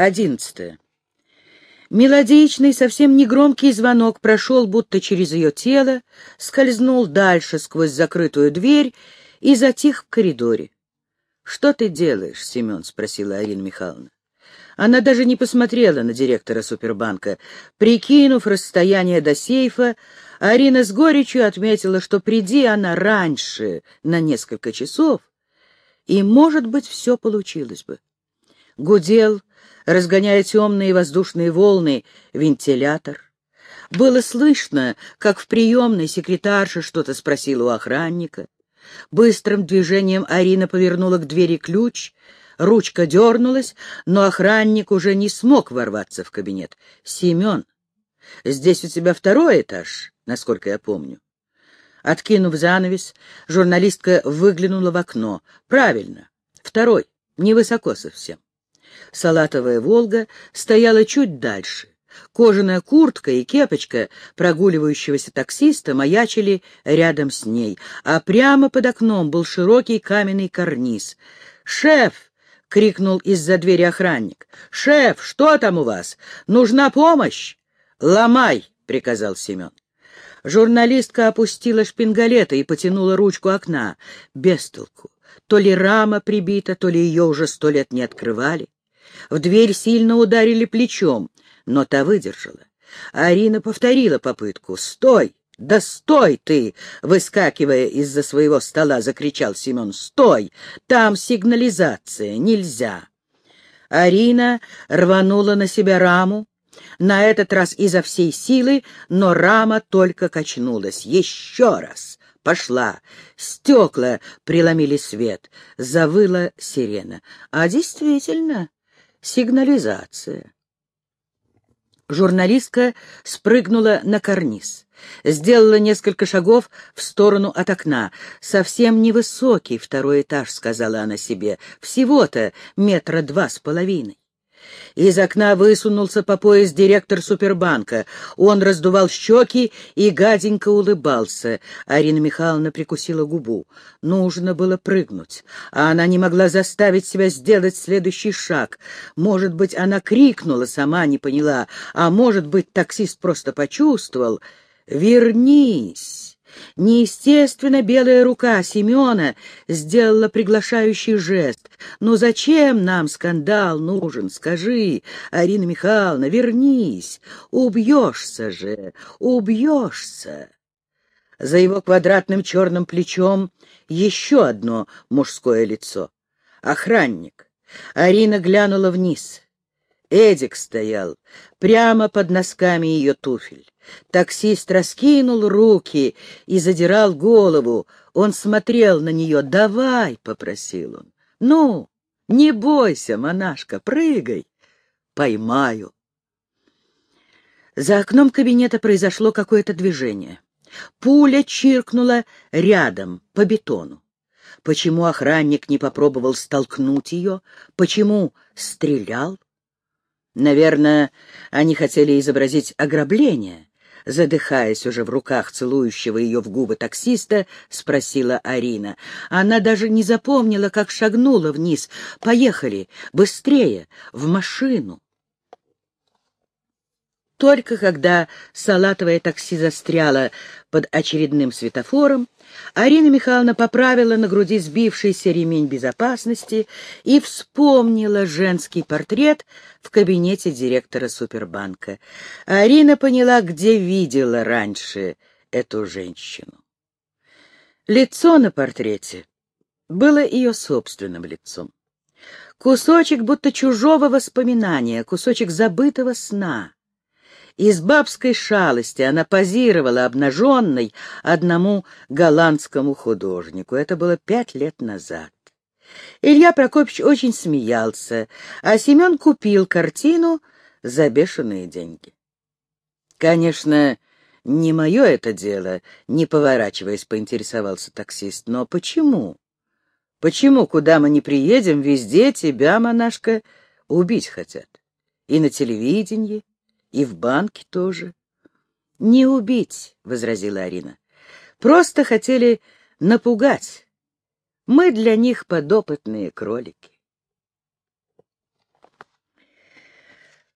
Одиннадцатое. Мелодичный, совсем негромкий звонок прошел будто через ее тело, скользнул дальше сквозь закрытую дверь и затих в коридоре. — Что ты делаешь, Семен? — спросила Арина Михайловна. Она даже не посмотрела на директора Супербанка. Прикинув расстояние до сейфа, Арина с горечью отметила, что приди она раньше на несколько часов, и, может быть, все получилось бы. Гудел, разгоняя темные воздушные волны, вентилятор. Было слышно, как в приемной секретарша что-то спросила у охранника. Быстрым движением Арина повернула к двери ключ, ручка дернулась, но охранник уже не смог ворваться в кабинет. «Семен, здесь у тебя второй этаж, насколько я помню». Откинув занавес, журналистка выглянула в окно. «Правильно, второй, невысоко совсем». Салатовая «Волга» стояла чуть дальше. Кожаная куртка и кепочка прогуливающегося таксиста маячили рядом с ней, а прямо под окном был широкий каменный карниз. «Шеф!» — крикнул из-за двери охранник. «Шеф, что там у вас? Нужна помощь?» «Ломай!» — приказал Семен. Журналистка опустила шпингалеты и потянула ручку окна. Без толку. То ли рама прибита, то ли ее уже сто лет не открывали. В дверь сильно ударили плечом, но та выдержала. Арина повторила попытку. «Стой! Да стой ты!» Выскакивая из-за своего стола, закричал Семен. «Стой! Там сигнализация! Нельзя!» Арина рванула на себя раму, на этот раз изо всей силы, но рама только качнулась. Еще раз! Пошла! Стекла преломили свет. Завыла сирена. А действительно, Сигнализация. Журналистка спрыгнула на карниз. Сделала несколько шагов в сторону от окна. «Совсем невысокий второй этаж», — сказала она себе. «Всего-то метра два с половиной». Из окна высунулся по пояс директор Супербанка. Он раздувал щеки и гаденько улыбался. Арина Михайловна прикусила губу. Нужно было прыгнуть, а она не могла заставить себя сделать следующий шаг. Может быть, она крикнула, сама не поняла, а может быть, таксист просто почувствовал. «Вернись!» Неестественно белая рука Семена сделала приглашающий жест. «Ну зачем нам скандал нужен? Скажи, Арина Михайловна, вернись! Убьешься же, убьешься!» За его квадратным черным плечом еще одно мужское лицо. Охранник. Арина глянула вниз. Эдик стоял прямо под носками ее туфель. Таксист раскинул руки и задирал голову. Он смотрел на нее. «Давай!» — попросил он. «Ну, не бойся, монашка, прыгай!» «Поймаю!» За окном кабинета произошло какое-то движение. Пуля чиркнула рядом, по бетону. Почему охранник не попробовал столкнуть ее? Почему стрелял? Наверное, они хотели изобразить ограбление. Задыхаясь уже в руках целующего ее в губы таксиста, спросила Арина. Она даже не запомнила, как шагнула вниз. «Поехали! Быстрее! В машину!» Только когда салатовое такси застряло под очередным светофором, Арина Михайловна поправила на груди сбившийся ремень безопасности и вспомнила женский портрет в кабинете директора Супербанка. Арина поняла, где видела раньше эту женщину. Лицо на портрете было ее собственным лицом. Кусочек будто чужого воспоминания, кусочек забытого сна. Из бабской шалости она позировала обнаженной одному голландскому художнику. Это было пять лет назад. Илья Прокопьевич очень смеялся, а Семен купил картину за бешеные деньги. Конечно, не мое это дело, не поворачиваясь, поинтересовался таксист. Но почему? Почему, куда мы не приедем, везде тебя, монашка, убить хотят? И на телевидении, и в банке тоже. — Не убить, — возразила Арина. — Просто хотели напугать. Мы для них подопытные кролики.